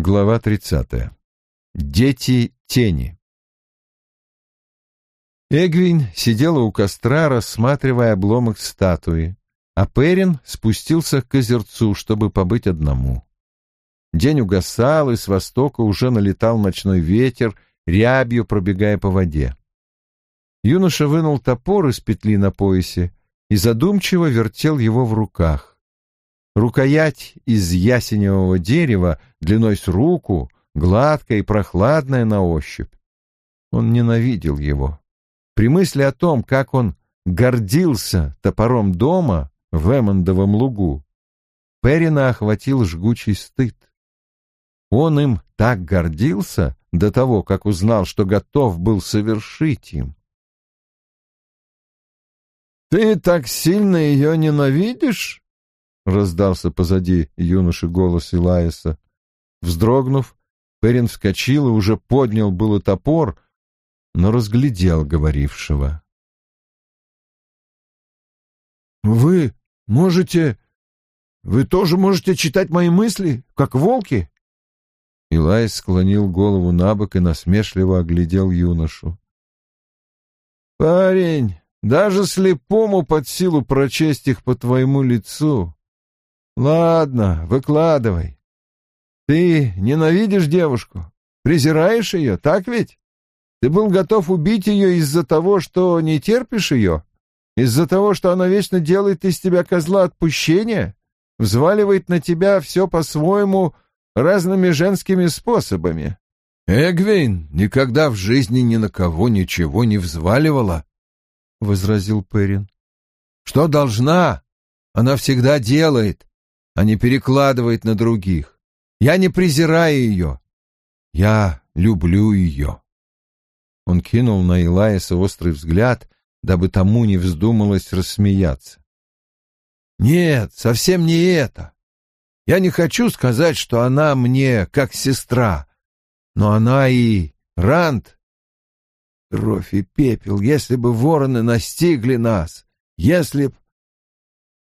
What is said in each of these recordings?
Глава 30. Дети тени. Эгвин сидела у костра, рассматривая обломок статуи, а Перин спустился к озерцу, чтобы побыть одному. День угасал, и с востока уже налетал ночной ветер, рябью пробегая по воде. Юноша вынул топор из петли на поясе и задумчиво вертел его в руках. Рукоять из ясеневого дерева длиной с руку, гладкая и прохладная на ощупь. Он ненавидел его. При мысли о том, как он гордился топором дома в Эммондовом лугу, Перина охватил жгучий стыд. Он им так гордился до того, как узнал, что готов был совершить им. «Ты так сильно ее ненавидишь?» — раздался позади юноши голос Илаиса. Вздрогнув, Перин вскочил и уже поднял было топор, но разглядел говорившего. «Вы можете... Вы тоже можете читать мои мысли, как волки?» Илай склонил голову на бок и насмешливо оглядел юношу. «Парень, даже слепому под силу прочесть их по твоему лицу. Ладно, выкладывай. Ты ненавидишь девушку, презираешь ее, так ведь? Ты был готов убить ее из-за того, что не терпишь ее? Из-за того, что она вечно делает из тебя козла отпущения? Взваливает на тебя все по-своему разными женскими способами? Эгвин никогда в жизни ни на кого ничего не взваливала, — возразил Перин. «Что должна, она всегда делает, а не перекладывает на других. Я не презираю ее, я люблю ее». Он кинул на Илаиса острый взгляд, дабы тому не вздумалось рассмеяться. «Нет, совсем не это. Я не хочу сказать, что она мне как сестра, но она и Рант Кровь и пепел, если бы вороны настигли нас, если б...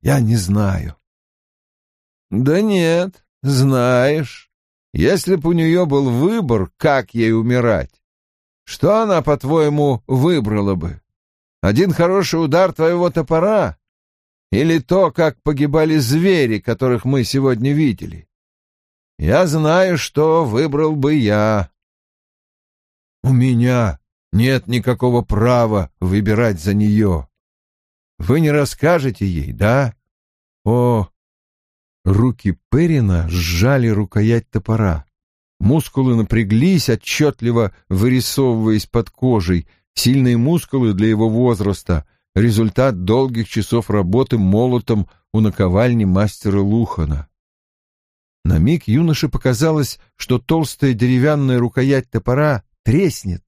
Я не знаю. Да нет, знаешь. Если б у нее был выбор, как ей умирать, что она, по-твоему, выбрала бы? Один хороший удар твоего топора? Или то, как погибали звери, которых мы сегодня видели? Я знаю, что выбрал бы я. У меня нет никакого права выбирать за нее. Вы не расскажете ей, да? О, руки Перина сжали рукоять топора. Мускулы напряглись, отчетливо вырисовываясь под кожей. Сильные мускулы для его возраста — результат долгих часов работы молотом у наковальни мастера Лухана. На миг юноше показалось, что толстая деревянная рукоять топора треснет.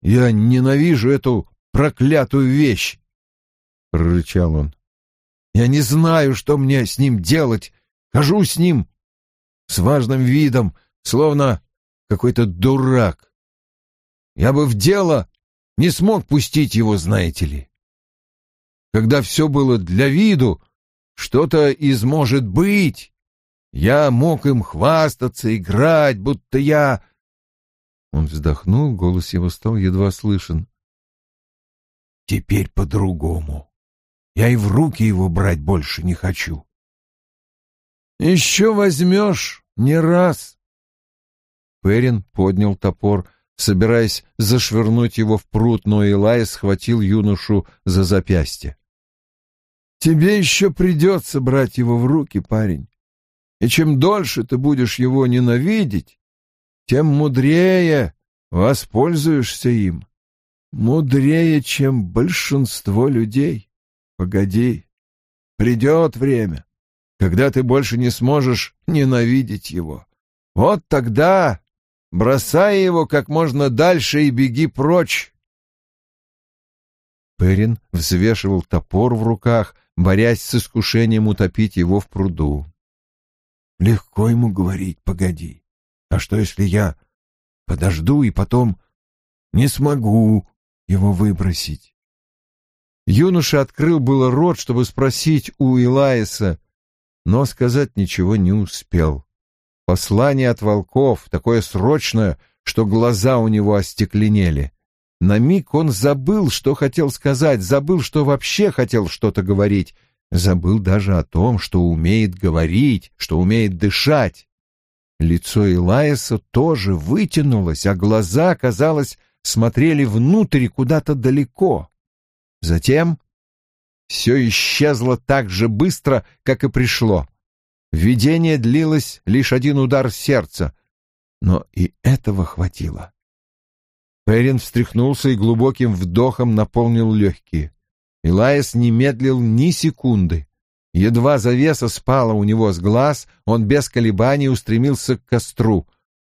Я ненавижу эту проклятую вещь, — прорычал он. Я не знаю, что мне с ним делать. Хожу с ним с важным видом, словно какой-то дурак. Я бы в дело не смог пустить его, знаете ли. Когда все было для виду, что-то из может быть, я мог им хвастаться, играть, будто я он вздохнул, голос его стал едва слышен. «Теперь по-другому. Я и в руки его брать больше не хочу». «Еще возьмешь не раз». Перин поднял топор, собираясь зашвырнуть его в пруд, но Илай схватил юношу за запястье. «Тебе еще придется брать его в руки, парень. И чем дольше ты будешь его ненавидеть, тем мудрее воспользуешься им. Мудрее, чем большинство людей. Погоди, придет время, когда ты больше не сможешь ненавидеть его. Вот тогда бросай его как можно дальше и беги прочь. Перин взвешивал топор в руках, борясь с искушением утопить его в пруду. Легко ему говорить «погоди». А что, если я подожду и потом не смогу его выбросить? Юноша открыл было рот, чтобы спросить у Илаиса, но сказать ничего не успел. Послание от волков, такое срочное, что глаза у него остекленели. На миг он забыл, что хотел сказать, забыл, что вообще хотел что-то говорить, забыл даже о том, что умеет говорить, что умеет дышать. Лицо Илаиса тоже вытянулось, а глаза, казалось, смотрели внутрь куда-то далеко. Затем все исчезло так же быстро, как и пришло. Видение длилось лишь один удар сердца, но и этого хватило. Перин встряхнулся и глубоким вдохом наполнил легкие. Илаис не медлил ни секунды. Едва завеса спала у него с глаз, он без колебаний устремился к костру.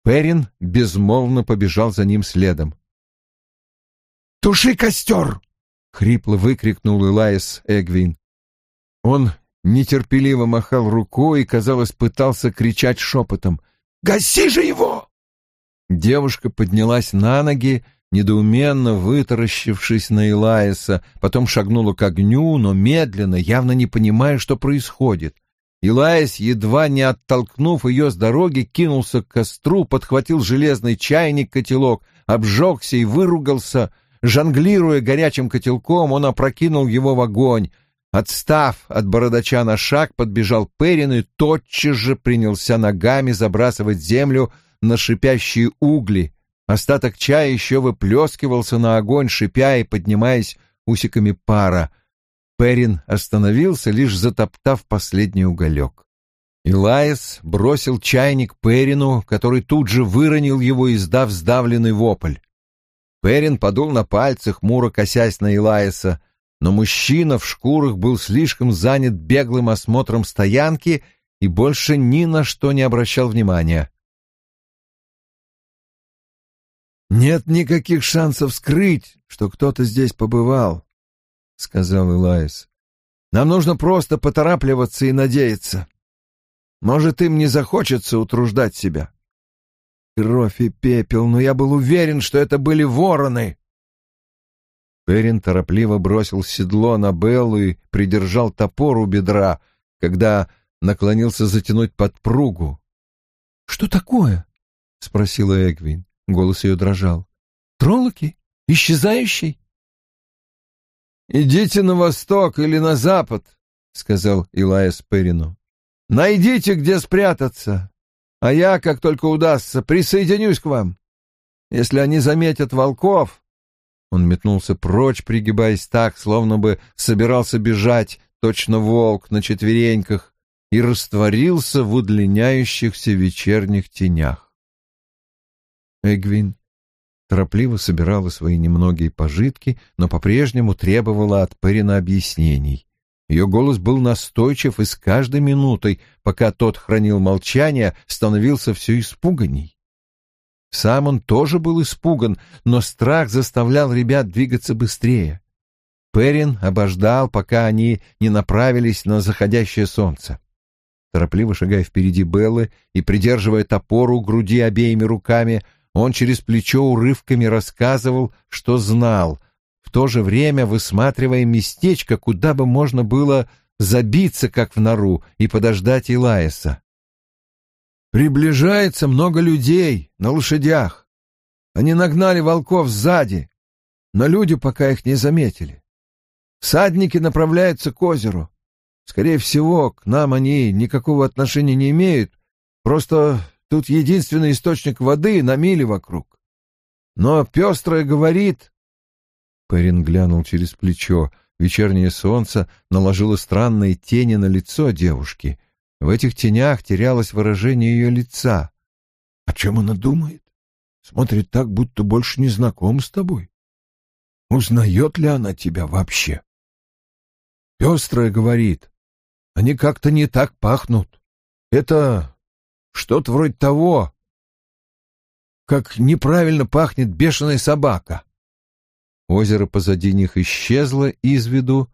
Перин безмолвно побежал за ним следом. «Туши костер!» — хрипло выкрикнул Илаис Эгвин. Он нетерпеливо махал рукой и, казалось, пытался кричать шепотом. «Гаси же его!» Девушка поднялась на ноги, недоуменно вытаращившись на Илаиса, потом шагнула к огню, но медленно, явно не понимая, что происходит. Илаис, едва не оттолкнув ее с дороги, кинулся к костру, подхватил железный чайник-котелок, обжегся и выругался. Жонглируя горячим котелком, он опрокинул его в огонь. Отстав от бородача на шаг, подбежал Перин и тотчас же принялся ногами забрасывать землю на шипящие угли. Остаток чая еще выплескивался на огонь, шипя и поднимаясь усиками пара. Перин остановился, лишь затоптав последний уголек. Илаис бросил чайник Перину, который тут же выронил его, издав сдавленный вопль. Перин подул на пальцах, муро косясь на Илаиса, но мужчина в шкурах был слишком занят беглым осмотром стоянки и больше ни на что не обращал внимания. «Нет никаких шансов скрыть, что кто-то здесь побывал», — сказал Илайс. «Нам нужно просто поторапливаться и надеяться. Может, им не захочется утруждать себя. Кровь и пепел, но я был уверен, что это были вороны». Перин торопливо бросил седло на Беллу и придержал топор у бедра, когда наклонился затянуть подпругу. «Что такое?» — спросила Эгвин. Голос ее дрожал. «Троллоки? Исчезающий?» «Идите на восток или на запад», — сказал Илая Перину. «Найдите, где спрятаться, а я, как только удастся, присоединюсь к вам. Если они заметят волков...» Он метнулся прочь, пригибаясь так, словно бы собирался бежать, точно волк на четвереньках, и растворился в удлиняющихся вечерних тенях. Эгвин торопливо собирала свои немногие пожитки, но по-прежнему требовала от Перина объяснений. Ее голос был настойчив и с каждой минутой, пока тот хранил молчание, становился все испуганней. Сам он тоже был испуган, но страх заставлял ребят двигаться быстрее. Перин обождал, пока они не направились на заходящее солнце. Торопливо шагая впереди Беллы и придерживая топор у груди обеими руками, он через плечо урывками рассказывал, что знал, в то же время высматривая местечко, куда бы можно было забиться, как в нору, и подождать Илаеса. «Приближается много людей на лошадях. Они нагнали волков сзади, но люди пока их не заметили. Всадники направляются к озеру. Скорее всего, к нам они никакого отношения не имеют, просто Тут единственный источник воды на миле вокруг. Но пестрая говорит... Перин глянул через плечо. Вечернее солнце наложило странные тени на лицо девушки. В этих тенях терялось выражение ее лица. О чем она думает? Смотрит так, будто больше не знаком с тобой. Узнает ли она тебя вообще? Пестрая говорит. Они как-то не так пахнут. Это что-то вроде того, как неправильно пахнет бешеная собака. Озеро позади них исчезло из виду.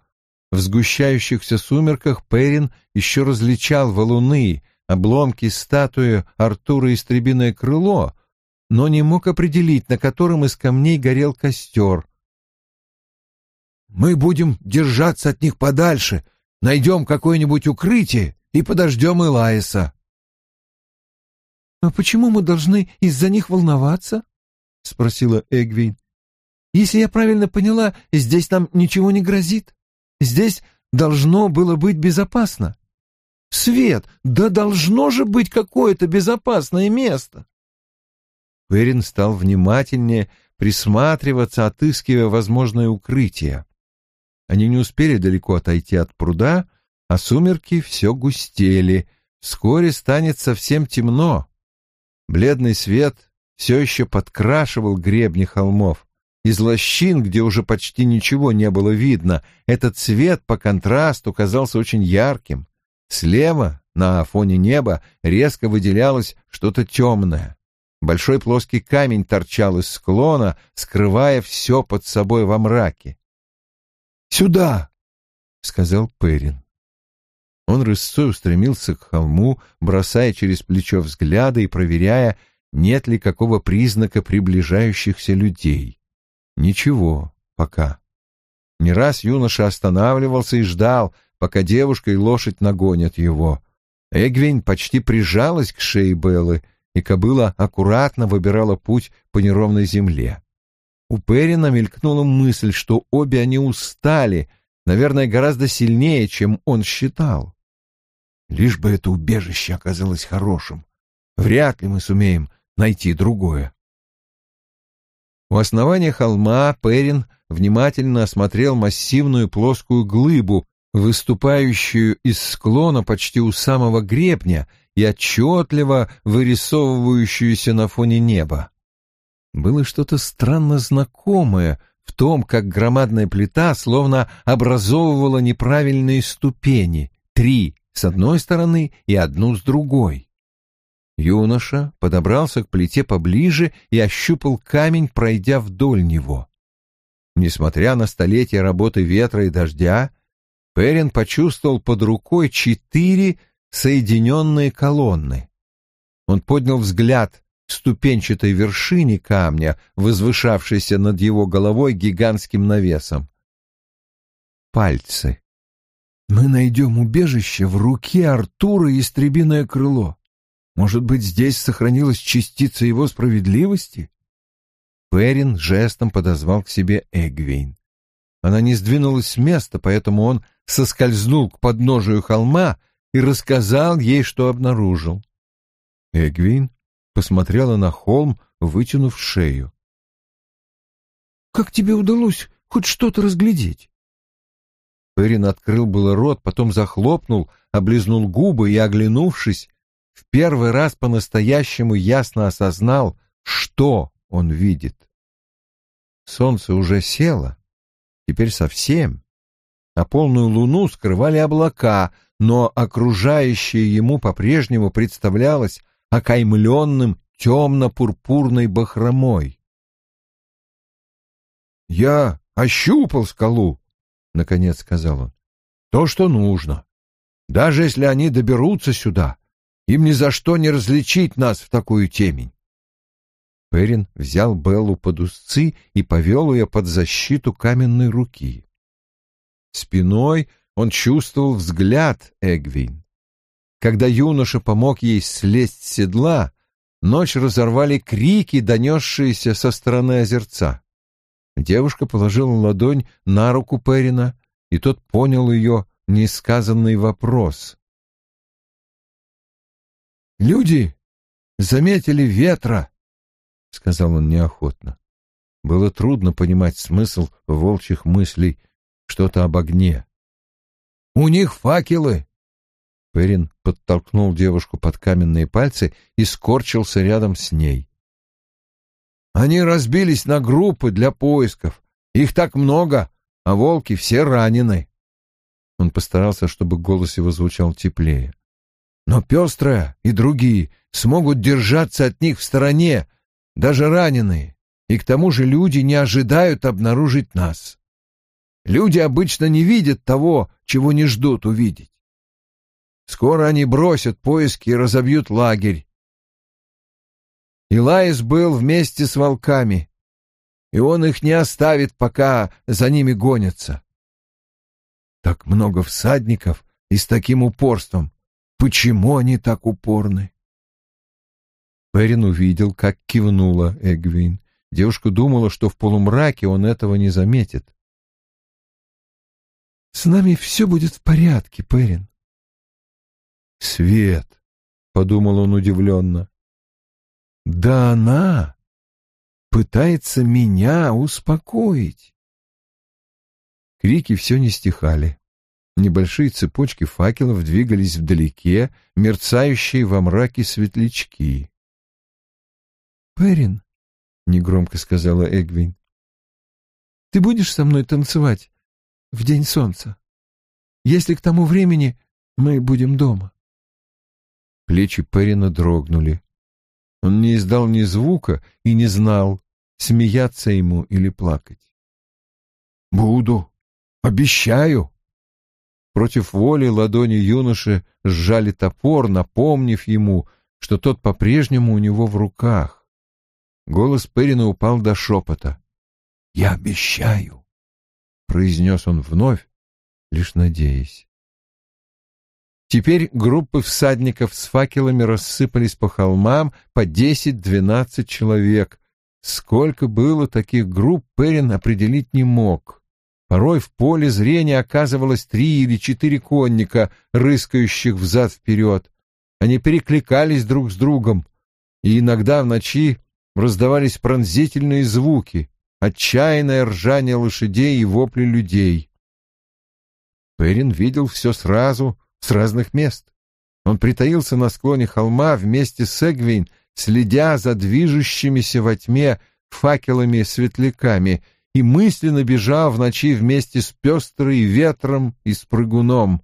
В сгущающихся сумерках Перин еще различал валуны, обломки статуи Артура Истребиное крыло, но не мог определить, на котором из камней горел костер. «Мы будем держаться от них подальше, найдем какое-нибудь укрытие и подождем Илаиса», «А почему мы должны из-за них волноваться?» — спросила Эгвин. «Если я правильно поняла, здесь нам ничего не грозит. Здесь должно было быть безопасно. Свет, да должно же быть какое-то безопасное место!» Перин стал внимательнее присматриваться, отыскивая возможное укрытие. Они не успели далеко отойти от пруда, а сумерки все густели. Вскоре станет совсем темно. Бледный свет все еще подкрашивал гребни холмов. Из лощин, где уже почти ничего не было видно, этот цвет по контрасту казался очень ярким. Слева, на фоне неба, резко выделялось что-то темное. Большой плоский камень торчал из склона, скрывая все под собой во мраке. «Сюда!» — сказал Перин. Он рысцой устремился к холму, бросая через плечо взгляды и проверяя, нет ли какого признака приближающихся людей. Ничего пока. Не раз юноша останавливался и ждал, пока девушка и лошадь нагонят его. Эгвин почти прижалась к шее Беллы, и кобыла аккуратно выбирала путь по неровной земле. У Перина мелькнула мысль, что обе они устали, наверное, гораздо сильнее, чем он считал. Лишь бы это убежище оказалось хорошим. Вряд ли мы сумеем найти другое. У основания холма Перин внимательно осмотрел массивную плоскую глыбу, выступающую из склона почти у самого гребня и отчетливо вырисовывающуюся на фоне неба. Было что-то странно знакомое в том, как громадная плита словно образовывала неправильные ступени, три с одной стороны и одну с другой. Юноша подобрался к плите поближе и ощупал камень, пройдя вдоль него. Несмотря на столетия работы ветра и дождя, Перин почувствовал под рукой четыре соединенные колонны. Он поднял взгляд к ступенчатой вершине камня, возвышавшейся над его головой гигантским навесом. Пальцы. Мы найдем убежище в руке Артура и истребиное крыло. Может быть, здесь сохранилась частица его справедливости? Перин жестом подозвал к себе Эгвейн. Она не сдвинулась с места, поэтому он соскользнул к подножию холма и рассказал ей, что обнаружил. Эгвин посмотрела на холм, вытянув шею. «Как тебе удалось хоть что-то разглядеть?» Перин открыл было рот, потом захлопнул, облизнул губы и, оглянувшись, в первый раз по-настоящему ясно осознал, что он видит. Солнце уже село, теперь совсем, а полную луну скрывали облака, но окружающее ему по-прежнему представлялось окаймленным темно-пурпурной бахромой. «Я ощупал скалу», наконец сказал он. То, что нужно. Даже если они доберутся сюда, им ни за что не различить нас в такую темень. Перин взял Беллу под узцы и повел ее под защиту каменной руки. Спиной он чувствовал взгляд Эгвин. Когда юноша помог ей слезть с седла, ночь разорвали крики, донесшиеся со стороны озерца. Девушка положила ладонь на руку Перина, и тот понял ее несказанный вопрос. «Люди заметили ветра», — сказал он неохотно. Было трудно понимать смысл волчьих мыслей, что-то об огне. «У них факелы!» Перин подтолкнул девушку под каменные пальцы и скорчился рядом с ней. Они разбились на группы для поисков. Их так много, а волки все ранены. Он постарался, чтобы голос его звучал теплее. Но пестрая и другие смогут держаться от них в стороне, даже раненые. И к тому же люди не ожидают обнаружить нас. Люди обычно не видят того, чего не ждут увидеть. Скоро они бросят поиски и разобьют лагерь, Илаис был вместе с волками, и он их не оставит, пока за ними гонятся. Так много всадников и с таким упорством. Почему они так упорны? Перин увидел, как кивнула Эгвин. Девушка думала, что в полумраке он этого не заметит. «С нами все будет в порядке, Перин». «Свет», — подумал он удивленно. «Да она пытается меня успокоить». Крики все не стихали. Небольшие цепочки факелов двигались вдалеке, мерцающие во мраке светлячки. «Перин», — негромко сказала Эгвин, — «ты будешь со мной танцевать в день солнца, если к тому времени мы будем дома?» Плечи Перина дрогнули. Он не издал ни звука и не знал, смеяться ему или плакать. «Буду, обещаю!» Против воли ладони юноши сжали топор, напомнив ему, что тот по-прежнему у него в руках. Голос Перина упал до шепота. «Я обещаю!» — произнес он вновь, лишь надеясь. Теперь группы всадников с факелами рассыпались по холмам по десять-двенадцать человек. Сколько было таких групп, Перин определить не мог. Порой в поле зрения оказывалось три или четыре конника, рыскающих взад-вперед. Они перекликались друг с другом, и иногда в ночи раздавались пронзительные звуки, отчаянное ржание лошадей и вопли людей. Перин видел все сразу, с разных мест. Он притаился на склоне холма вместе с Эгвин, следя за движущимися во тьме факелами-светляками и мысленно бежал в ночи вместе с пестрой ветром и с прыгуном.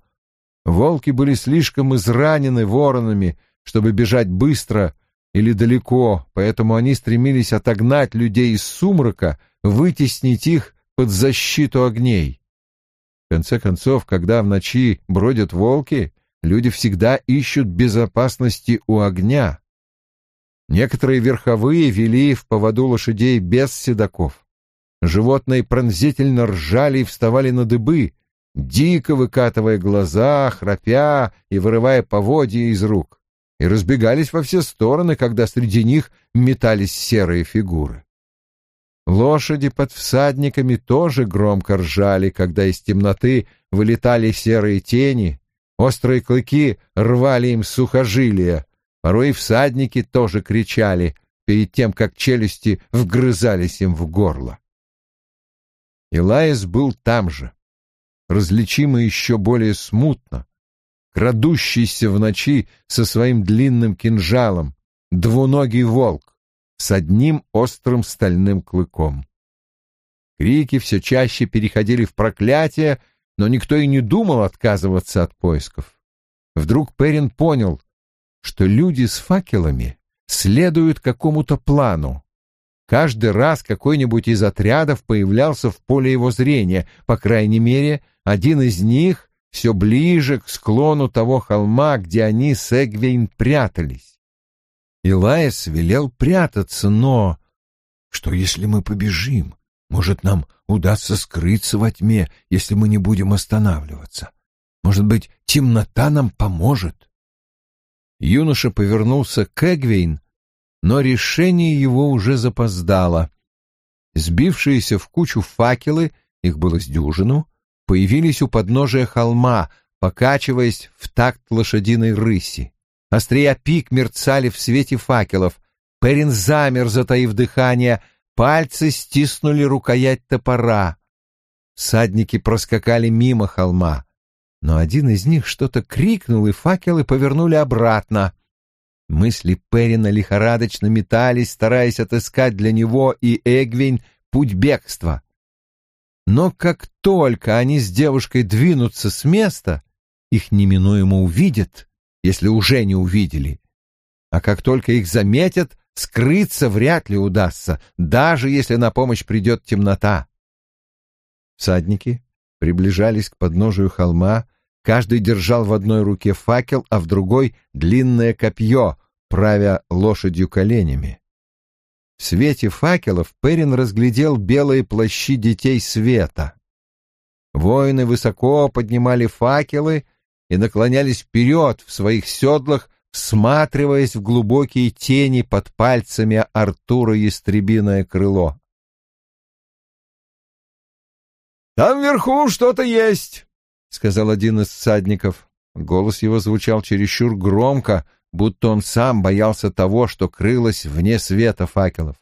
Волки были слишком изранены воронами, чтобы бежать быстро или далеко, поэтому они стремились отогнать людей из сумрака, вытеснить их под защиту огней. В конце концов, когда в ночи бродят волки, люди всегда ищут безопасности у огня. Некоторые верховые вели в поводу лошадей без седаков. Животные пронзительно ржали и вставали на дыбы, дико выкатывая глаза, храпя и вырывая поводья из рук и разбегались во все стороны, когда среди них метались серые фигуры. Лошади под всадниками тоже громко ржали, когда из темноты вылетали серые тени, острые клыки рвали им сухожилия, порой и всадники тоже кричали перед тем, как челюсти вгрызались им в горло. Илаис был там же, различимый еще более смутно, крадущийся в ночи со своим длинным кинжалом, двуногий волк с одним острым стальным клыком. Крики все чаще переходили в проклятие, но никто и не думал отказываться от поисков. Вдруг Перин понял, что люди с факелами следуют какому-то плану. Каждый раз какой-нибудь из отрядов появлялся в поле его зрения, по крайней мере, один из них все ближе к склону того холма, где они с Эгвейн прятались. Илаес велел прятаться, но... Что если мы побежим? Может, нам удастся скрыться во тьме, если мы не будем останавливаться? Может быть, темнота нам поможет? Юноша повернулся к Эгвейн, но решение его уже запоздало. Сбившиеся в кучу факелы, их было с дюжину, появились у подножия холма, покачиваясь в такт лошадиной рыси. Острия пик мерцали в свете факелов. Перин замер, затаив дыхание, пальцы стиснули рукоять топора. Садники проскакали мимо холма, но один из них что-то крикнул, и факелы повернули обратно. Мысли Перина лихорадочно метались, стараясь отыскать для него и Эгвин путь бегства. Но как только они с девушкой двинутся с места, их неминуемо увидят, если уже не увидели. А как только их заметят, скрыться вряд ли удастся, даже если на помощь придет темнота. Всадники приближались к подножию холма, каждый держал в одной руке факел, а в другой — длинное копье, правя лошадью коленями. В свете факелов Перин разглядел белые плащи детей света. Воины высоко поднимали факелы и наклонялись вперед в своих седлах, всматриваясь в глубокие тени под пальцами Артура Ястребиное крыло. «Там вверху что-то есть», — сказал один из всадников. Голос его звучал чересчур громко, будто он сам боялся того, что крылось вне света факелов.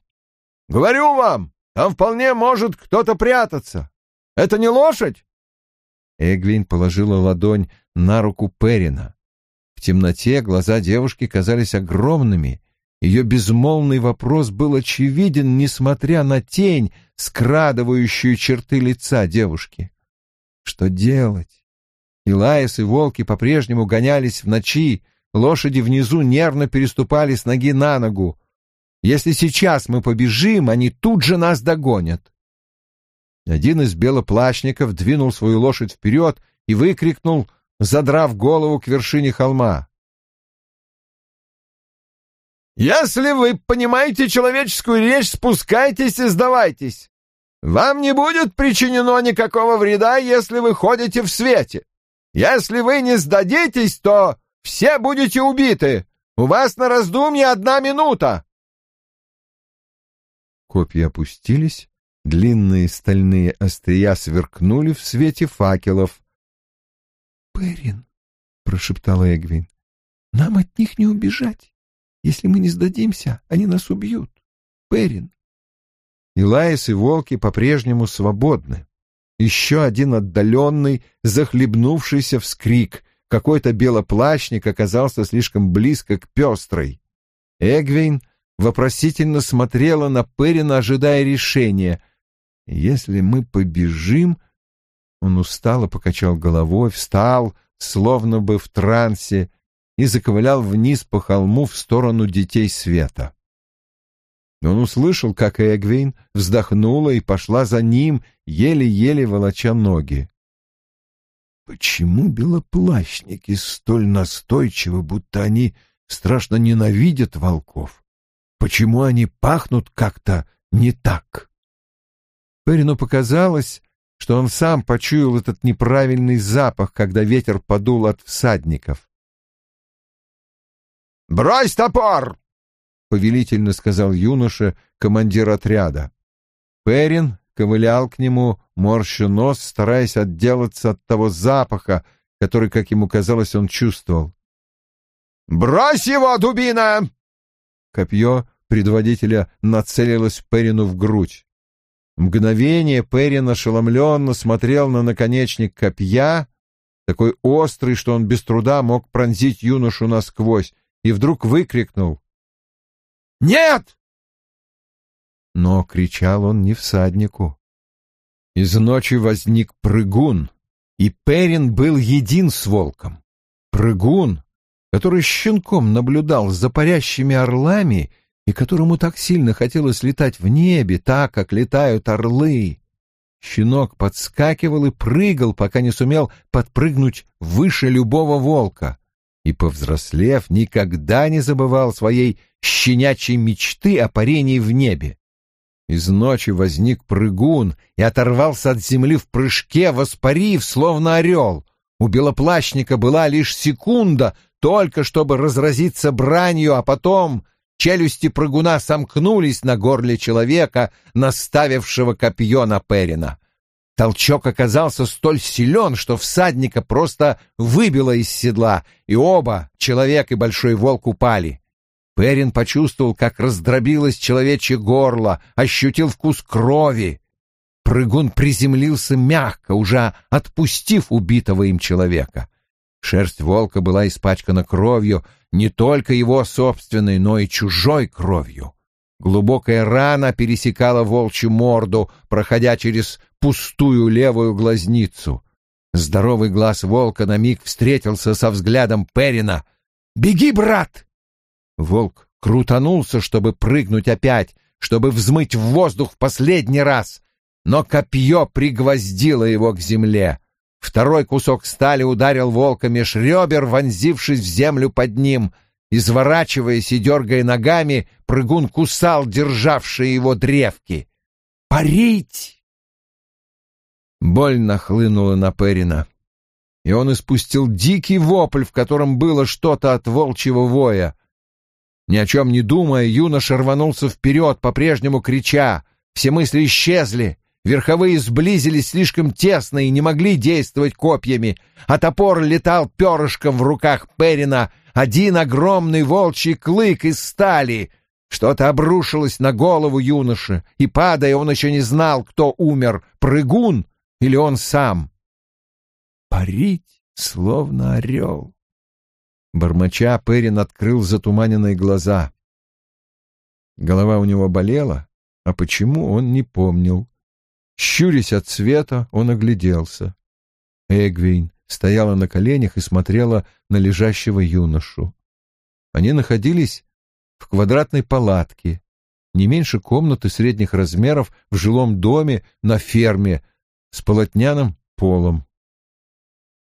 «Говорю вам, там вполне может кто-то прятаться. Это не лошадь?» Эгвин положила ладонь на руку Перина. В темноте глаза девушки казались огромными. Ее безмолвный вопрос был очевиден, несмотря на тень, скрадывающую черты лица девушки. Что делать? Илаис и волки по-прежнему гонялись в ночи, лошади внизу нервно переступали с ноги на ногу. Если сейчас мы побежим, они тут же нас догонят. Один из белоплащников двинул свою лошадь вперед и выкрикнул, задрав голову к вершине холма. «Если вы понимаете человеческую речь, спускайтесь и сдавайтесь. Вам не будет причинено никакого вреда, если вы ходите в свете. Если вы не сдадитесь, то все будете убиты. У вас на раздумье одна минута». Копья опустились, длинные стальные острия сверкнули в свете факелов. «Перин», — прошептала Эгвин, — «нам от них не убежать. Если мы не сдадимся, они нас убьют. Перин». Илаис и волки по-прежнему свободны. Еще один отдаленный, захлебнувшийся вскрик. Какой-то белоплащник оказался слишком близко к пестрой. Эгвин вопросительно смотрела на Перина, ожидая решения. «Если мы побежим...» Он устало покачал головой, встал, словно бы в трансе, и заковылял вниз по холму в сторону детей света. Он услышал, как Эгвин вздохнула и пошла за ним, еле-еле волоча ноги. Почему белоплащники столь настойчивы, будто они страшно ненавидят волков? Почему они пахнут как-то не так? Перину показалось, что он сам почуял этот неправильный запах, когда ветер подул от всадников. «Брось топор!» — повелительно сказал юноша, командир отряда. Перин ковылял к нему, морщу нос, стараясь отделаться от того запаха, который, как ему казалось, он чувствовал. «Брось его, дубина!» Копье предводителя нацелилось Перину в грудь. Мгновение Перин ошеломленно смотрел на наконечник копья, такой острый, что он без труда мог пронзить юношу насквозь, и вдруг выкрикнул «Нет!» Но кричал он не всаднику. Из ночи возник прыгун, и Перин был един с волком. Прыгун, который щенком наблюдал за парящими орлами и которому так сильно хотелось летать в небе, так, как летают орлы. Щенок подскакивал и прыгал, пока не сумел подпрыгнуть выше любого волка, и, повзрослев, никогда не забывал своей щенячьей мечты о парении в небе. Из ночи возник прыгун и оторвался от земли в прыжке, воспарив, словно орел. У белоплащника была лишь секунда, только чтобы разразиться бранью, а потом Челюсти прыгуна сомкнулись на горле человека, наставившего копье на Перина. Толчок оказался столь силен, что всадника просто выбило из седла, и оба, человек и большой волк, упали. Перин почувствовал, как раздробилось человечье горло, ощутил вкус крови. Прыгун приземлился мягко, уже отпустив убитого им человека. Шерсть волка была испачкана кровью, не только его собственной, но и чужой кровью. Глубокая рана пересекала волчью морду, проходя через пустую левую глазницу. Здоровый глаз волка на миг встретился со взглядом Перина. «Беги, брат!» Волк крутанулся, чтобы прыгнуть опять, чтобы взмыть в воздух в последний раз, но копье пригвоздило его к земле. Второй кусок стали ударил волка меж ребер, вонзившись в землю под ним. Изворачиваясь и дергая ногами, прыгун кусал державшие его древки. «Парить!» Боль нахлынула на Перина. и он испустил дикий вопль, в котором было что-то от волчьего воя. Ни о чем не думая, юноша рванулся вперед, по-прежнему крича. Все мысли исчезли. Верховые сблизились слишком тесно и не могли действовать копьями, а топор летал перышком в руках Перина, один огромный волчий клык из стали. Что-то обрушилось на голову юноши, и, падая, он еще не знал, кто умер, прыгун или он сам. Парить, словно орел. Бормоча, Перин открыл затуманенные глаза. Голова у него болела, а почему он не помнил. Щурясь от света, он огляделся. Эгвейн стояла на коленях и смотрела на лежащего юношу. Они находились в квадратной палатке, не меньше комнаты средних размеров в жилом доме на ферме с полотняным полом.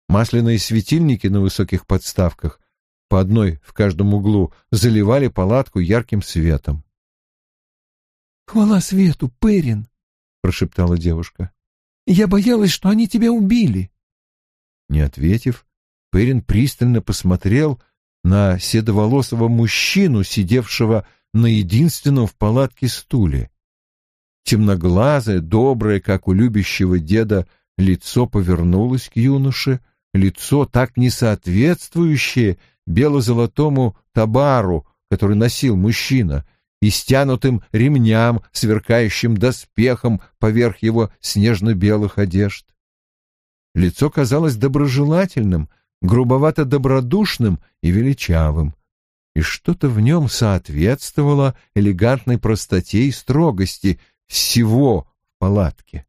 Масляные светильники на высоких подставках, по одной в каждом углу, заливали палатку ярким светом. «Хвала свету, Перин!» — прошептала девушка. «Я боялась, что они тебя убили». Не ответив, Перин пристально посмотрел на седоволосого мужчину, сидевшего на единственном в палатке стуле. Темноглазое, доброе, как у любящего деда, лицо повернулось к юноше, лицо так не соответствующее бело-золотому табару, который носил мужчина — и стянутым ремням, сверкающим доспехом поверх его снежно-белых одежд. Лицо казалось доброжелательным, грубовато-добродушным и величавым, и что-то в нем соответствовало элегантной простоте и строгости всего в палатке.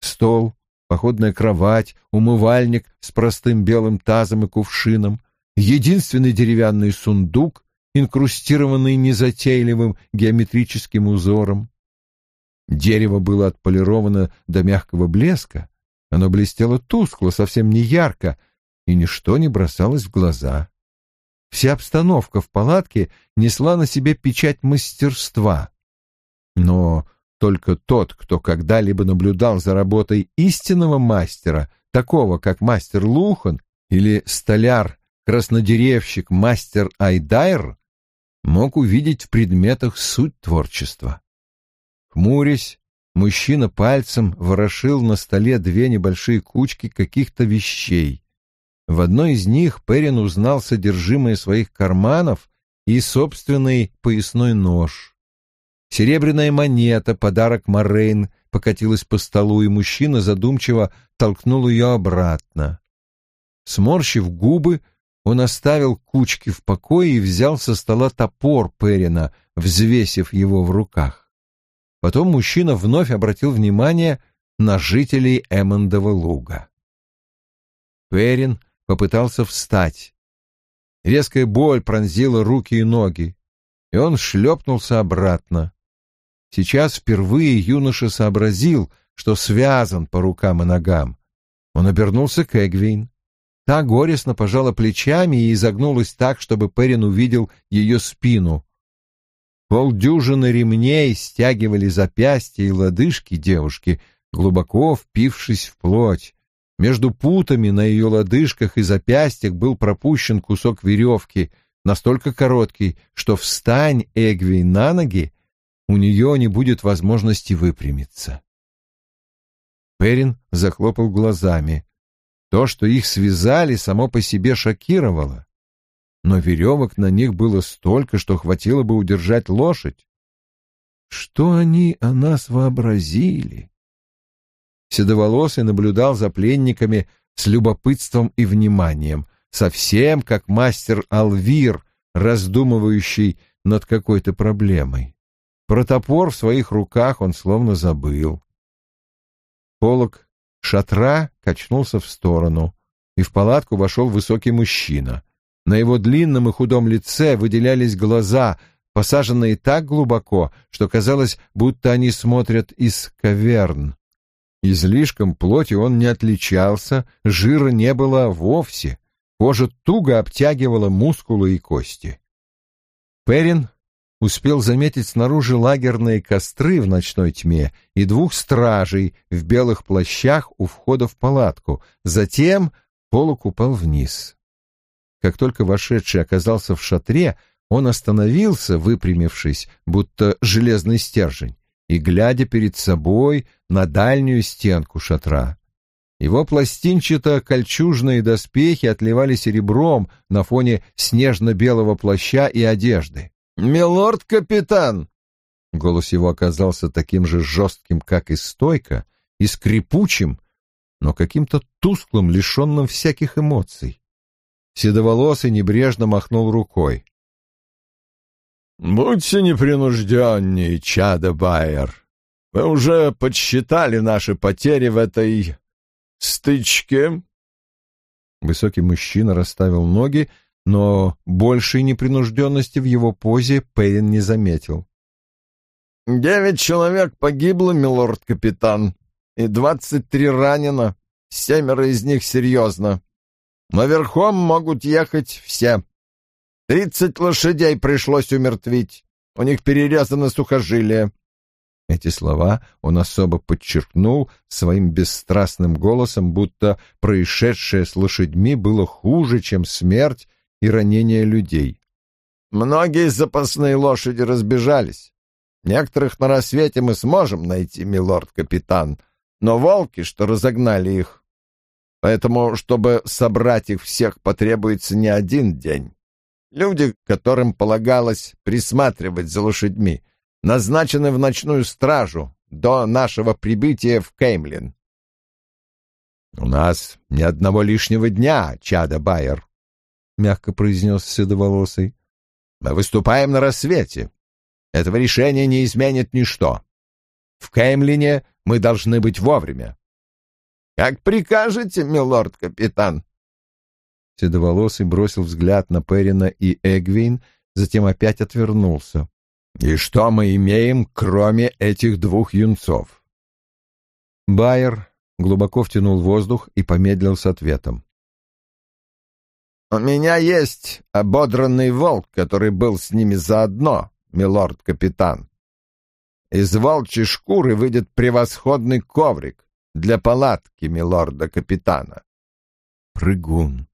Стол, походная кровать, умывальник с простым белым тазом и кувшином, единственный деревянный сундук инкрустированный незатейливым геометрическим узором. Дерево было отполировано до мягкого блеска, оно блестело тускло, совсем не ярко, и ничто не бросалось в глаза. Вся обстановка в палатке несла на себе печать мастерства. Но только тот, кто когда-либо наблюдал за работой истинного мастера, такого как мастер Лухан или столяр-краснодеревщик мастер Айдайр, мог увидеть в предметах суть творчества. Хмурясь, мужчина пальцем ворошил на столе две небольшие кучки каких-то вещей. В одной из них Перин узнал содержимое своих карманов и собственный поясной нож. Серебряная монета, подарок Морейн, покатилась по столу, и мужчина задумчиво толкнул ее обратно. Сморщив губы, он оставил кучки в покое и взял со стола топор Перина, взвесив его в руках. Потом мужчина вновь обратил внимание на жителей Эммондова луга. Перин попытался встать. Резкая боль пронзила руки и ноги, и он шлепнулся обратно. Сейчас впервые юноша сообразил, что связан по рукам и ногам. Он обернулся к Эгвин. Та горестно пожала плечами и изогнулась так, чтобы Перин увидел ее спину. Полдюжины ремней стягивали запястья и лодыжки девушки, глубоко впившись в плоть. Между путами на ее лодыжках и запястьях был пропущен кусок веревки, настолько короткий, что встань Эгви на ноги, у нее не будет возможности выпрямиться. Перин захлопал глазами. То, что их связали, само по себе шокировало. Но веревок на них было столько, что хватило бы удержать лошадь. Что они о нас вообразили? Седоволосый наблюдал за пленниками с любопытством и вниманием, совсем как мастер Алвир, раздумывающий над какой-то проблемой. Про топор в своих руках он словно забыл. Полок шатра качнулся в сторону, и в палатку вошел высокий мужчина. На его длинном и худом лице выделялись глаза, посаженные так глубоко, что казалось, будто они смотрят из каверн. Излишком плоти он не отличался, жира не было вовсе, кожа туго обтягивала мускулы и кости. Перин успел заметить снаружи лагерные костры в ночной тьме и двух стражей в белых плащах у входа в палатку. Затем полок упал вниз. Как только вошедший оказался в шатре, он остановился, выпрямившись, будто железный стержень, и глядя перед собой на дальнюю стенку шатра. Его пластинчато-кольчужные доспехи отливали серебром на фоне снежно-белого плаща и одежды. «Милорд-капитан!» Голос его оказался таким же жестким, как и стойко, и скрипучим, но каким-то тусклым, лишенным всяких эмоций. Седоволосый небрежно махнул рукой. «Будьте непринужденнее, чадо Байер. Вы уже подсчитали наши потери в этой стычке?» Высокий мужчина расставил ноги, но большей непринужденности в его позе Пейн не заметил. «Девять человек погибло, милорд-капитан, и двадцать три ранено, семеро из них серьезно. Но верхом могут ехать все. Тридцать лошадей пришлось умертвить, у них перерезаны сухожилия. Эти слова он особо подчеркнул своим бесстрастным голосом, будто происшедшее с лошадьми было хуже, чем смерть и ранение людей. Многие запасные лошади разбежались. Некоторых на рассвете мы сможем найти, милорд-капитан, но волки, что разогнали их. Поэтому, чтобы собрать их всех, потребуется не один день. Люди, которым полагалось присматривать за лошадьми, назначены в ночную стражу до нашего прибытия в Кеймлин. — У нас ни одного лишнего дня, Чада Байер, — мягко произнес Седоволосый. — Мы выступаем на рассвете. Этого решения не изменит ничто. В Кеймлине мы должны быть вовремя. — Как прикажете, милорд-капитан. Седоволосый бросил взгляд на Перина и Эгвин, затем опять отвернулся. И что мы имеем, кроме этих двух юнцов? Байер глубоко втянул воздух и помедлил с ответом. «У меня есть ободранный волк, который был с ними заодно, милорд-капитан. Из волчьей шкуры выйдет превосходный коврик для палатки милорда-капитана». «Прыгун»,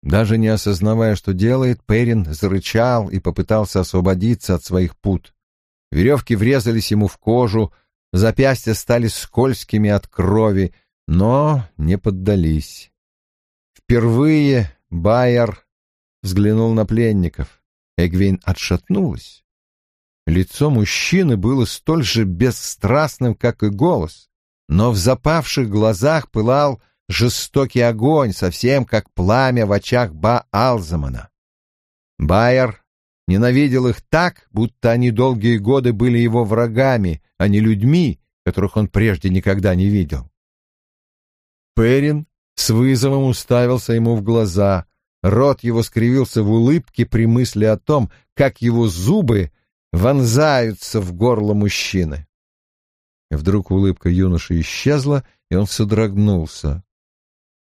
даже не осознавая, что делает, Перин зарычал и попытался освободиться от своих пут. Веревки врезались ему в кожу, запястья стали скользкими от крови, но не поддались. Впервые Байер взглянул на пленников. Эгвин отшатнулась. Лицо мужчины было столь же бесстрастным, как и голос, но в запавших глазах пылал жестокий огонь, совсем как пламя в очах Ба-Алзамана. Байер ненавидел их так, будто они долгие годы были его врагами, а не людьми, которых он прежде никогда не видел. Перин с вызовом уставился ему в глаза, рот его скривился в улыбке при мысли о том, как его зубы вонзаются в горло мужчины. Вдруг улыбка юноши исчезла, и он содрогнулся.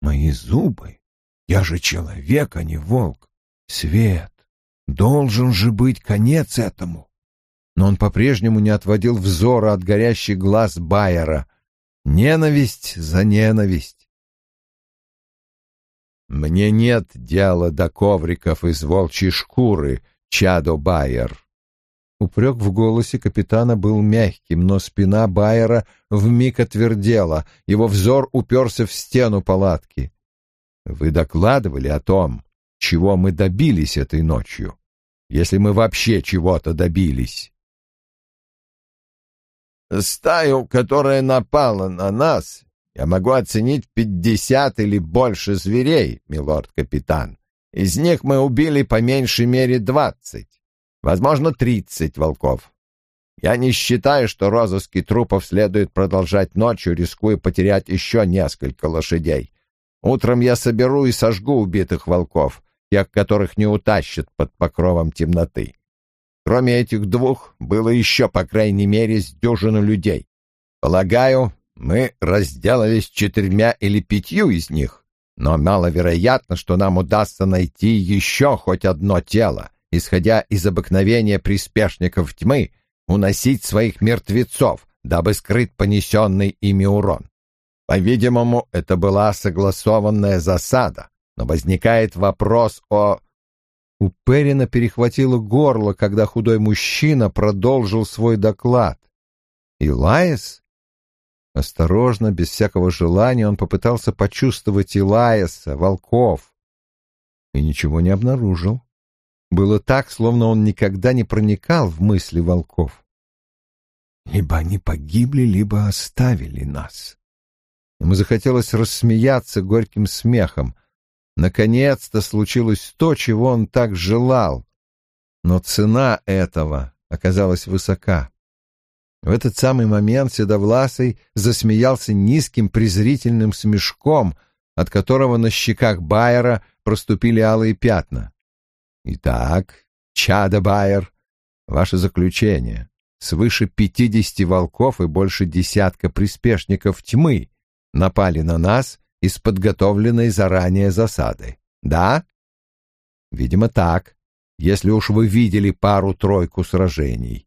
Мои зубы? Я же человек, а не волк. Свет. Должен же быть конец этому. Но он по-прежнему не отводил взора от горящих глаз Байера. Ненависть за ненависть. Мне нет дела до ковриков из волчьей шкуры, Чадо Байер. Упрек в голосе капитана был мягким, но спина Байера вмиг отвердела, его взор уперся в стену палатки. «Вы докладывали о том, чего мы добились этой ночью, если мы вообще чего-то добились?» «Стаю, которая напала на нас, я могу оценить пятьдесят или больше зверей, милорд-капитан. Из них мы убили по меньшей мере двадцать возможно, тридцать волков. Я не считаю, что розыски трупов следует продолжать ночью, рискуя потерять еще несколько лошадей. Утром я соберу и сожгу убитых волков, тех, которых не утащат под покровом темноты. Кроме этих двух, было еще, по крайней мере, с дюжину людей. Полагаю, мы разделались четырьмя или пятью из них, но маловероятно, что нам удастся найти еще хоть одно тело, исходя из обыкновения приспешников тьмы, уносить своих мертвецов, дабы скрыть понесенный ими урон. По-видимому, это была согласованная засада, но возникает вопрос о... У Перина перехватило горло, когда худой мужчина продолжил свой доклад. Илаис? Осторожно, без всякого желания, он попытался почувствовать Илаиса, волков, и ничего не обнаружил. Было так, словно он никогда не проникал в мысли волков. Либо они погибли, либо оставили нас. Ему захотелось рассмеяться горьким смехом. Наконец-то случилось то, чего он так желал. Но цена этого оказалась высока. В этот самый момент Седовласый засмеялся низким презрительным смешком, от которого на щеках Байера проступили алые пятна. «Итак, Чада Байер, ваше заключение. Свыше пятидесяти волков и больше десятка приспешников тьмы напали на нас из подготовленной заранее засады. Да? Видимо, так, если уж вы видели пару-тройку сражений.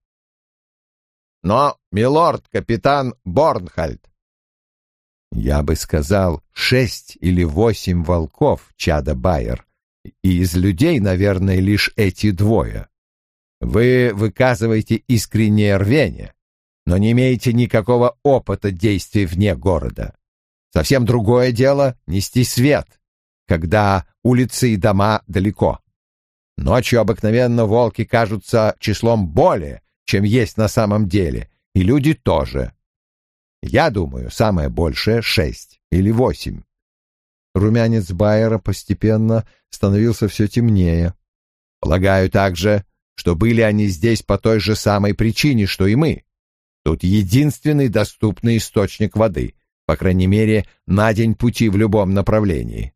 Но, милорд, капитан Борнхальд. Я бы сказал, шесть или восемь волков, Чада Байер, и из людей, наверное, лишь эти двое. Вы выказываете искреннее рвение, но не имеете никакого опыта действий вне города. Совсем другое дело — нести свет, когда улицы и дома далеко. Ночью обыкновенно волки кажутся числом более, чем есть на самом деле, и люди тоже. Я думаю, самое большее — шесть или восемь. Румянец Байера постепенно становился все темнее. Полагаю также, что были они здесь по той же самой причине, что и мы. Тут единственный доступный источник воды по крайней мере, на день пути в любом направлении.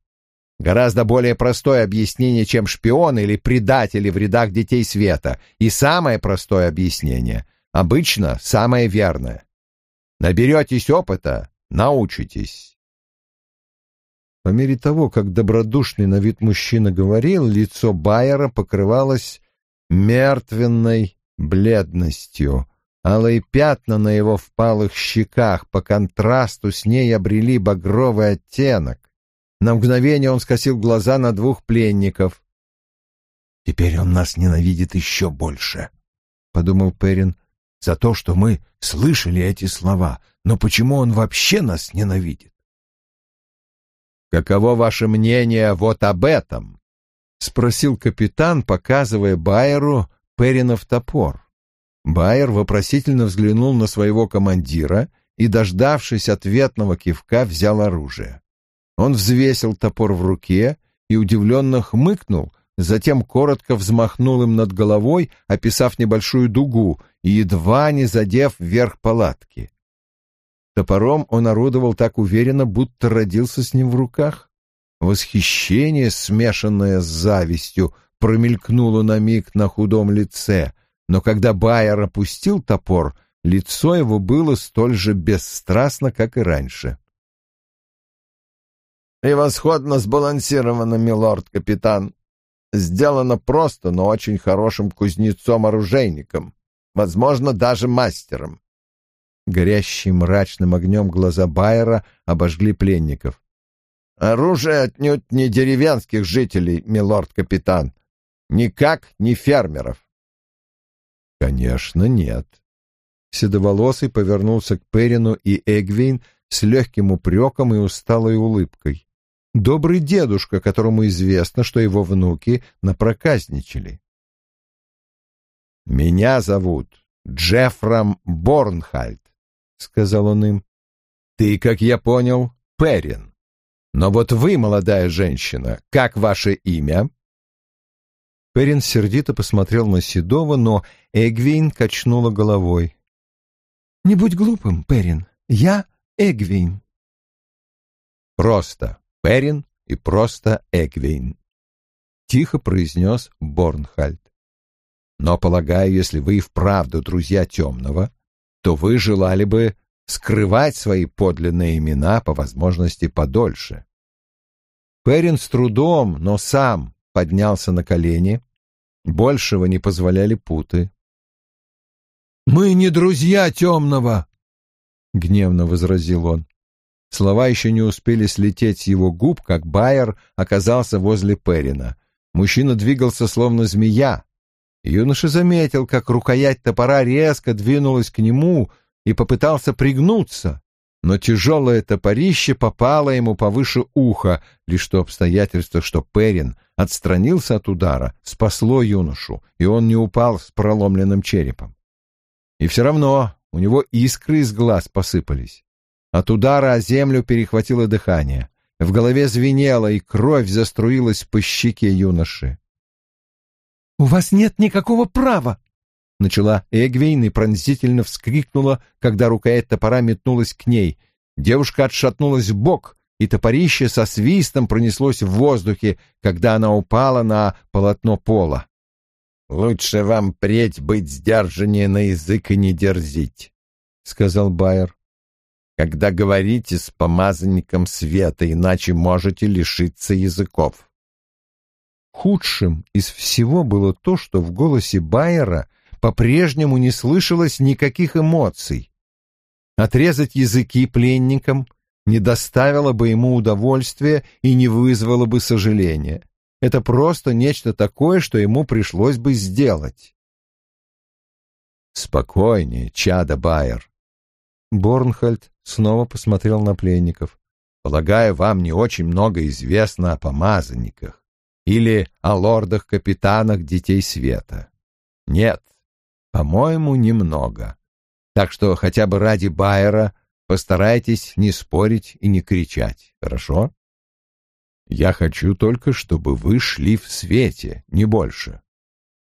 Гораздо более простое объяснение, чем шпион или предатели в рядах детей света, и самое простое объяснение, обычно самое верное. Наберетесь опыта, научитесь. По мере того, как добродушный на вид мужчина говорил, лицо Байера покрывалось мертвенной бледностью, Алые пятна на его впалых щеках по контрасту с ней обрели багровый оттенок. На мгновение он скосил глаза на двух пленников. «Теперь он нас ненавидит еще больше», — подумал Перин, — «за то, что мы слышали эти слова. Но почему он вообще нас ненавидит?» «Каково ваше мнение вот об этом?» — спросил капитан, показывая Байеру Перинов топор. Байер вопросительно взглянул на своего командира и, дождавшись ответного кивка, взял оружие. Он взвесил топор в руке и удивленно хмыкнул, затем коротко взмахнул им над головой, описав небольшую дугу и едва не задев верх палатки. Топором он орудовал так уверенно, будто родился с ним в руках. Восхищение, смешанное с завистью, промелькнуло на миг на худом лице — но когда Байер опустил топор, лицо его было столь же бесстрастно, как и раньше. «Превосходно сбалансировано, милорд-капитан. Сделано просто, но очень хорошим кузнецом-оружейником, возможно, даже мастером». Горящие мрачным огнем глаза Байера обожгли пленников. «Оружие отнюдь не деревенских жителей, милорд-капитан, никак не фермеров. Конечно, нет. Седоволосый повернулся к Перину и Эгвин с легким упреком и усталой улыбкой. Добрый дедушка, которому известно, что его внуки напроказничали. «Меня зовут Джеффрам Борнхальд», — сказал он им. «Ты, как я понял, Перин. Но вот вы, молодая женщина, как ваше имя?» Перин сердито посмотрел на Седова, но Эгвин качнула головой. «Не будь глупым, Перин. Я Эгвин». «Просто Перин и просто Эгвин», — тихо произнес Борнхальд. «Но, полагаю, если вы и вправду друзья темного, то вы желали бы скрывать свои подлинные имена по возможности подольше». Перин с трудом, но сам поднялся на колени. Большего не позволяли путы. «Мы не друзья темного!» — гневно возразил он. Слова еще не успели слететь с его губ, как Байер оказался возле Перина. Мужчина двигался словно змея. Юноша заметил, как рукоять топора резко двинулась к нему и попытался пригнуться, но тяжелое топорище попало ему повыше уха, лишь то обстоятельство, что Перин отстранился от удара, спасло юношу, и он не упал с проломленным черепом. И все равно у него искры из глаз посыпались. От удара о землю перехватило дыхание. В голове звенело, и кровь заструилась по щеке юноши. «У вас нет никакого права!» — начала Эгвейн и пронзительно вскрикнула, когда рукоять топора метнулась к ней. Девушка отшатнулась в бок, и топорище со свистом пронеслось в воздухе, когда она упала на полотно пола. «Лучше вам преть быть сдержаннее на язык и не дерзить», — сказал Байер. «Когда говорите с помазанником света, иначе можете лишиться языков». Худшим из всего было то, что в голосе Байера по-прежнему не слышалось никаких эмоций. Отрезать языки пленникам не доставило бы ему удовольствия и не вызвало бы сожаления. Это просто нечто такое, что ему пришлось бы сделать. «Спокойнее, чада Байер». Борнхольд снова посмотрел на пленников. «Полагаю, вам не очень много известно о помазанниках или о лордах-капитанах Детей Света. Нет, по-моему, немного. Так что хотя бы ради Байера постарайтесь не спорить и не кричать, хорошо? Я хочу только, чтобы вы шли в свете, не больше.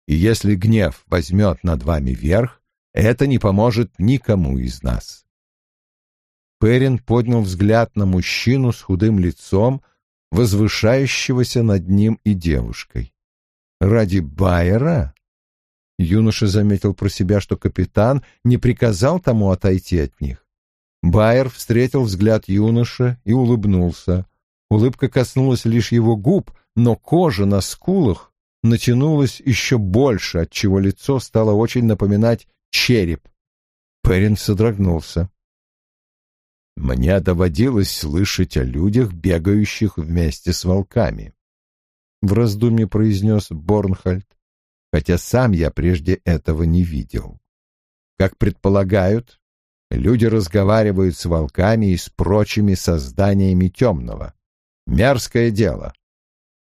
И если гнев возьмет над вами верх, это не поможет никому из нас. Перин поднял взгляд на мужчину с худым лицом, возвышающегося над ним и девушкой. Ради Байера Юноша заметил про себя, что капитан не приказал тому отойти от них. Байер встретил взгляд юноши и улыбнулся. Улыбка коснулась лишь его губ, но кожа на скулах натянулась еще больше, отчего лицо стало очень напоминать череп. Перин содрогнулся. «Мне доводилось слышать о людях, бегающих вместе с волками», — в раздумье произнес Борнхальд хотя сам я прежде этого не видел. Как предполагают, люди разговаривают с волками и с прочими созданиями темного. Мерзкое дело.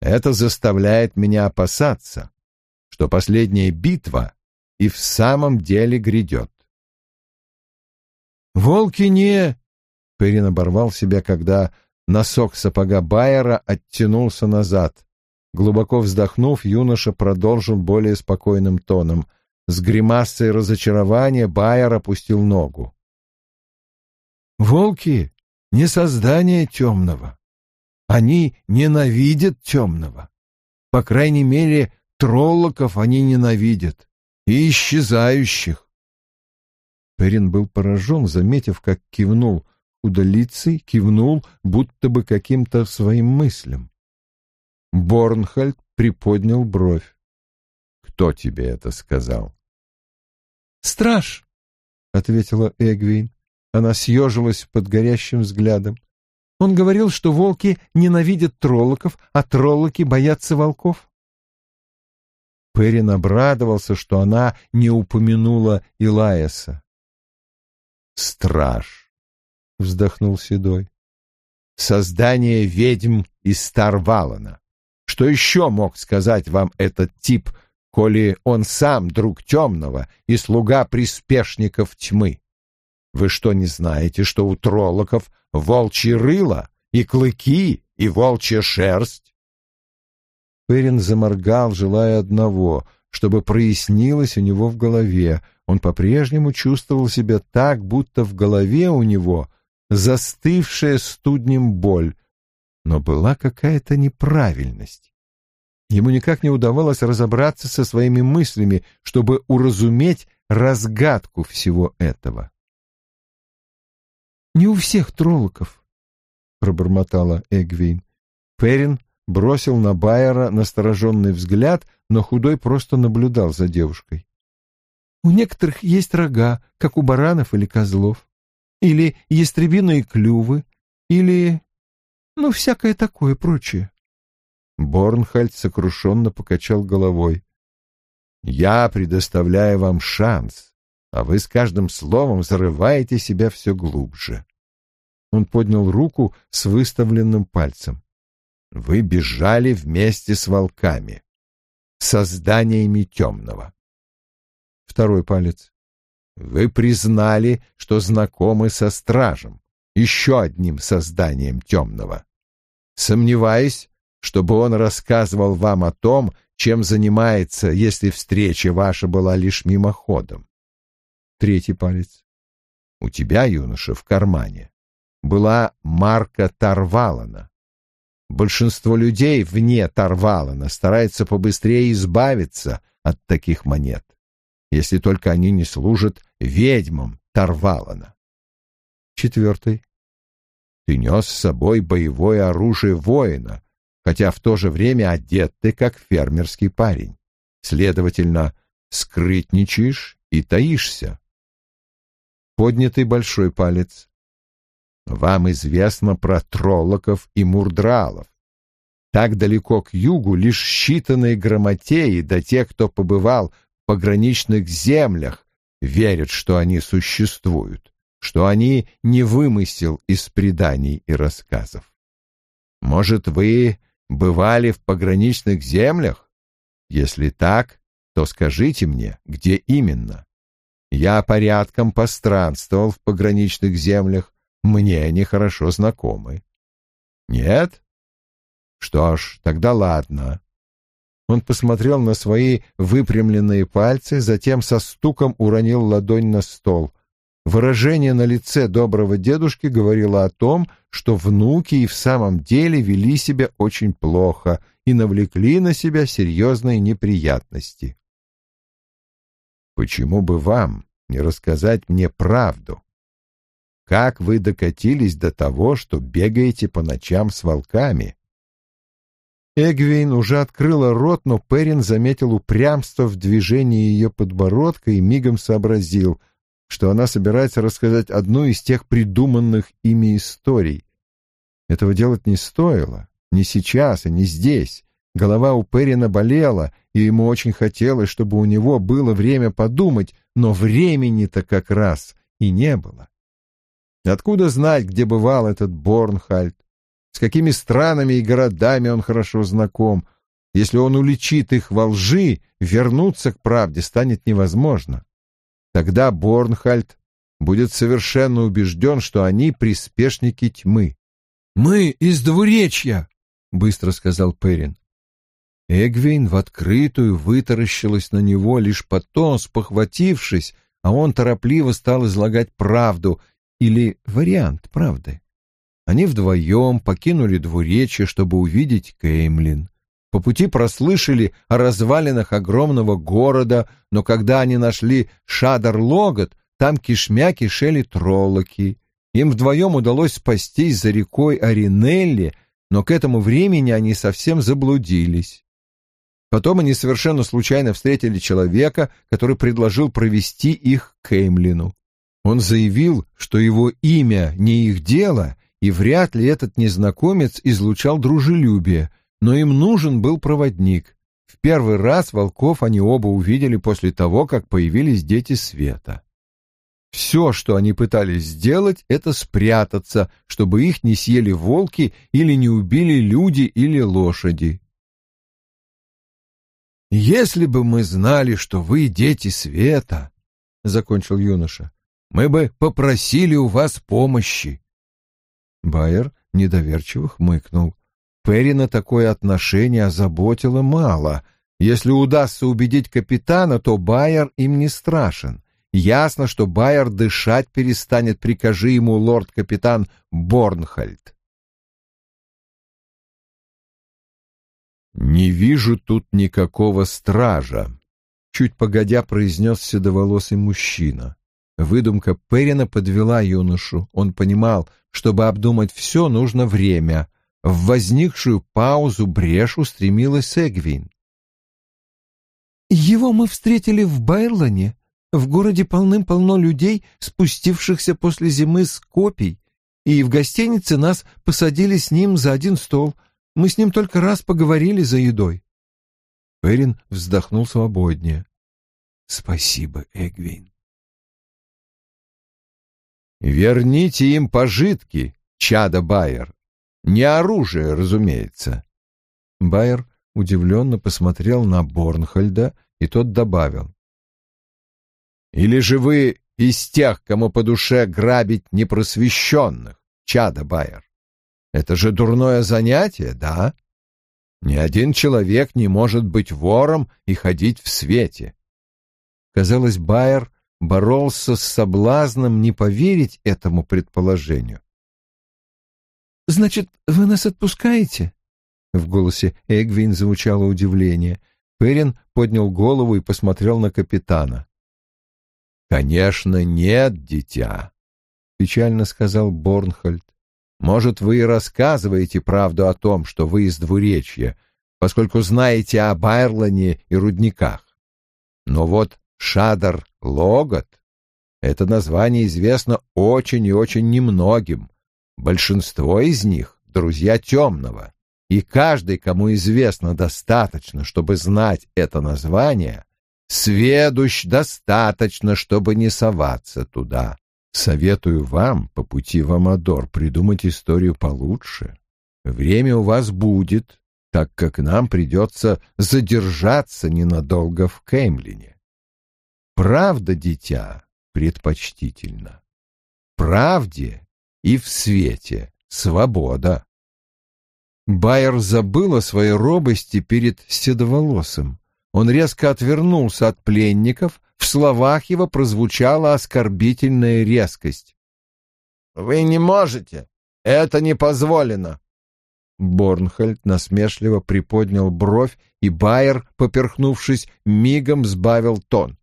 Это заставляет меня опасаться, что последняя битва и в самом деле грядет. «Волки не...» — Перин оборвал себя, когда носок сапога Байера оттянулся назад. Глубоко вздохнув, юноша продолжил более спокойным тоном. С гримасой разочарования Байер опустил ногу. «Волки — не создание темного. Они ненавидят темного. По крайней мере, троллоков они ненавидят. И исчезающих». Перин был поражен, заметив, как кивнул удалицей, кивнул, будто бы каким-то своим мыслям. Борнхальд приподнял бровь. «Кто тебе это сказал?» «Страж», — ответила Эгвин. Она съежилась под горящим взглядом. Он говорил, что волки ненавидят троллоков, а троллоки боятся волков. Перин обрадовался, что она не упомянула Илаяса. «Страж», — вздохнул Седой, — «создание ведьм из Старвалана. Что еще мог сказать вам этот тип, коли он сам друг темного и слуга приспешников тьмы? Вы что, не знаете, что у троллоков волчьи рыло и клыки, и волчья шерсть? Перин заморгал, желая одного, чтобы прояснилось у него в голове. Он по-прежнему чувствовал себя так, будто в голове у него застывшая студнем боль, но была какая-то неправильность. Ему никак не удавалось разобраться со своими мыслями, чтобы уразуметь разгадку всего этого. «Не у всех троллоков», — пробормотала Эгвин. Перин бросил на Байера настороженный взгляд, но худой просто наблюдал за девушкой. «У некоторых есть рога, как у баранов или козлов, или ястребиные клювы, или, ну, всякое такое прочее. Борнхальд сокрушенно покачал головой. «Я предоставляю вам шанс, а вы с каждым словом зарываете себя все глубже». Он поднял руку с выставленным пальцем. «Вы бежали вместе с волками, созданиями темного». Второй палец. «Вы признали, что знакомы со стражем, еще одним созданием темного. Сомневаюсь, чтобы он рассказывал вам о том, чем занимается, если встреча ваша была лишь мимоходом. Третий палец. У тебя, юноша, в кармане была марка Тарвалана. Большинство людей вне Тарвалана старается побыстрее избавиться от таких монет, если только они не служат ведьмам Тарвалана. Четвертый. Ты нес с собой боевое оружие воина, хотя в то же время одет ты как фермерский парень. Следовательно, скрытничаешь и таишься. Поднятый большой палец. Вам известно про троллоков и мурдралов. Так далеко к югу лишь считанные грамотеи, да те, кто побывал в пограничных землях, верят, что они существуют, что они не вымысел из преданий и рассказов. Может, вы бывали в пограничных землях? Если так, то скажите мне, где именно. Я порядком постранствовал в пограничных землях, мне они хорошо знакомы. Нет? Что ж, тогда ладно. Он посмотрел на свои выпрямленные пальцы, затем со стуком уронил ладонь на стол. Выражение на лице доброго дедушки говорило о том, что внуки и в самом деле вели себя очень плохо и навлекли на себя серьезные неприятности. «Почему бы вам не рассказать мне правду? Как вы докатились до того, что бегаете по ночам с волками?» Эгвейн уже открыла рот, но Перин заметил упрямство в движении ее подбородка и мигом сообразил — что она собирается рассказать одну из тех придуманных ими историй. Этого делать не стоило, ни сейчас и не здесь. Голова у Перина болела, и ему очень хотелось, чтобы у него было время подумать, но времени-то как раз и не было. Откуда знать, где бывал этот Борнхальд? С какими странами и городами он хорошо знаком? Если он уличит их во лжи, вернуться к правде станет невозможно. Тогда Борнхальд будет совершенно убежден, что они приспешники тьмы. «Мы из двуречья», — быстро сказал Перин. Эгвин в открытую вытаращилась на него, лишь потом, спохватившись, а он торопливо стал излагать правду или вариант правды. Они вдвоем покинули двуречье, чтобы увидеть Кеймлин. По пути прослышали о развалинах огромного города, но когда они нашли Шадар-Логот, там кишмя кишели троллоки. Им вдвоем удалось спастись за рекой Аринелли, но к этому времени они совсем заблудились. Потом они совершенно случайно встретили человека, который предложил провести их к Кеймлину. Он заявил, что его имя не их дело, и вряд ли этот незнакомец излучал дружелюбие — но им нужен был проводник. В первый раз волков они оба увидели после того, как появились дети света. Все, что они пытались сделать, это спрятаться, чтобы их не съели волки или не убили люди или лошади. «Если бы мы знали, что вы дети света», — закончил юноша, — «мы бы попросили у вас помощи». Байер недоверчиво хмыкнул. Перина такое отношение озаботило мало. Если удастся убедить капитана, то Байер им не страшен. Ясно, что Байер дышать перестанет, прикажи ему лорд-капитан Борнхальд. «Не вижу тут никакого стража», — чуть погодя произнес седоволосый мужчина. Выдумка Перина подвела юношу. Он понимал, чтобы обдумать все, нужно время. В возникшую паузу брешь устремилась Эгвин. «Его мы встретили в Байрлане. В городе полным-полно людей, спустившихся после зимы с копий. и в гостинице нас посадили с ним за один стол. Мы с ним только раз поговорили за едой. Перин вздохнул свободнее. «Спасибо, Эгвин». «Верните им пожитки, чада Байер. Не оружие, разумеется». Байер удивленно посмотрел на Борнхольда, и тот добавил. «Или же вы из тех, кому по душе грабить непросвещенных, чада Байер? Это же дурное занятие, да? Ни один человек не может быть вором и ходить в свете». Казалось, Байер боролся с соблазном не поверить этому предположению. «Значит, вы нас отпускаете?» В голосе Эгвин звучало удивление. Перин поднял голову и посмотрел на капитана. «Конечно, нет, дитя», — печально сказал Борнхольд. «Может, вы и рассказываете правду о том, что вы из двуречья, поскольку знаете об Айрлане и рудниках. Но вот Шадар Логот — это название известно очень и очень немногим. Большинство из них — друзья темного и каждый, кому известно достаточно, чтобы знать это название, сведущ достаточно, чтобы не соваться туда. Советую вам по пути в Амадор придумать историю получше. Время у вас будет, так как нам придется задержаться ненадолго в Кеймлине. Правда, дитя, предпочтительно. Правде и в свете свобода. Байер забыл о своей робости перед седоволосым. Он резко отвернулся от пленников, в словах его прозвучала оскорбительная резкость. «Вы не можете! Это не позволено!» Борнхольд насмешливо приподнял бровь, и Байер, поперхнувшись, мигом сбавил тон.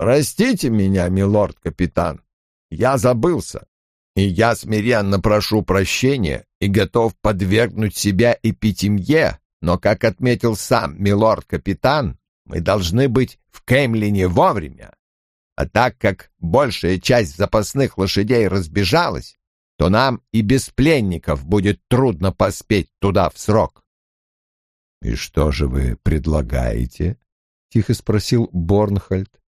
«Простите меня, милорд-капитан, я забылся и я смиренно прошу прощения и готов подвергнуть себя эпитемье, но, как отметил сам милорд-капитан, мы должны быть в Кемлине вовремя. А так как большая часть запасных лошадей разбежалась, то нам и без пленников будет трудно поспеть туда в срок. — И что же вы предлагаете? — тихо спросил Борнхольд. —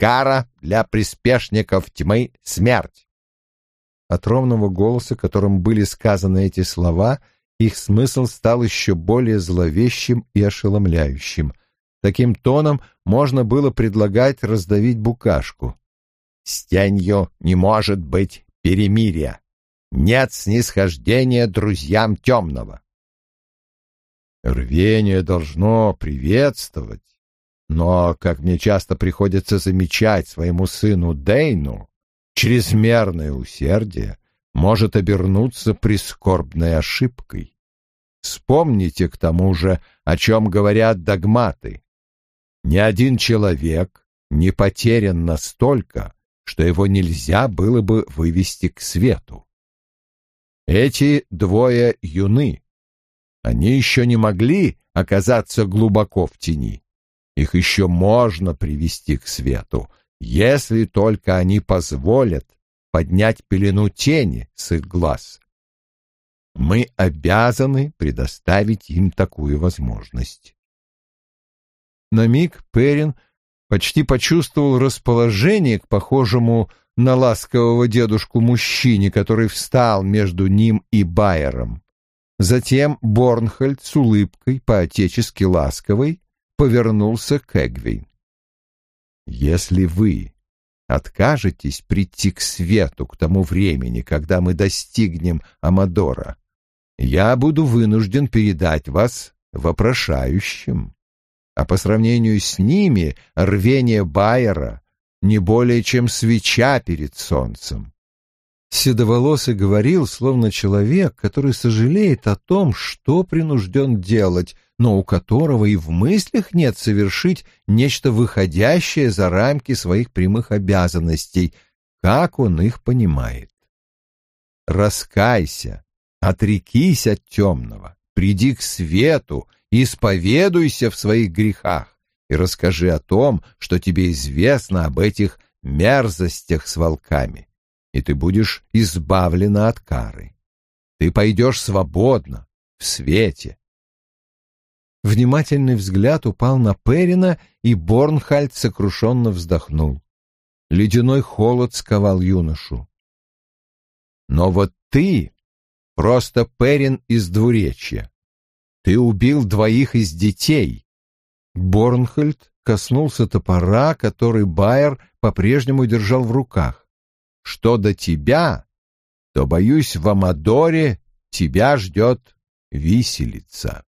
Кара для приспешников тьмы — смерть. От ровного голоса, которым были сказаны эти слова, их смысл стал еще более зловещим и ошеломляющим. Таким тоном можно было предлагать раздавить букашку. «С тенью не может быть перемирия. Нет снисхождения друзьям темного». Рвение должно приветствовать, но, как мне часто приходится замечать своему сыну Дейну, чрезмерное усердие может обернуться прискорбной ошибкой. Вспомните к тому же, о чем говорят догматы. Ни один человек не потерян настолько, что его нельзя было бы вывести к свету. Эти двое юны. Они еще не могли оказаться глубоко в тени. Их еще можно привести к свету, если только они позволят поднять пелену тени с их глаз. Мы обязаны предоставить им такую возможность. На миг Перин почти почувствовал расположение к похожему на ласкового дедушку мужчине, который встал между ним и Байером. Затем Борнхольд с улыбкой, по-отечески ласковой, повернулся к Эгвин. Если вы откажетесь прийти к свету к тому времени, когда мы достигнем Амадора, я буду вынужден передать вас вопрошающим. А по сравнению с ними рвение Байера не более чем свеча перед солнцем. Седоволосый говорил, словно человек, который сожалеет о том, что принужден делать, но у которого и в мыслях нет совершить нечто выходящее за рамки своих прямых обязанностей, как он их понимает. Раскайся, отрекись от темного, приди к свету, исповедуйся в своих грехах и расскажи о том, что тебе известно об этих мерзостях с волками. И ты будешь избавлена от кары. Ты пойдешь свободно, в свете. Внимательный взгляд упал на Перина, и Борнхальд сокрушенно вздохнул. Ледяной холод сковал юношу. Но вот ты просто Перин из двуречья. Ты убил двоих из детей. Борнхальд коснулся топора, который Байер по-прежнему держал в руках. Что до тебя, то, боюсь, в Амадоре тебя ждет виселица.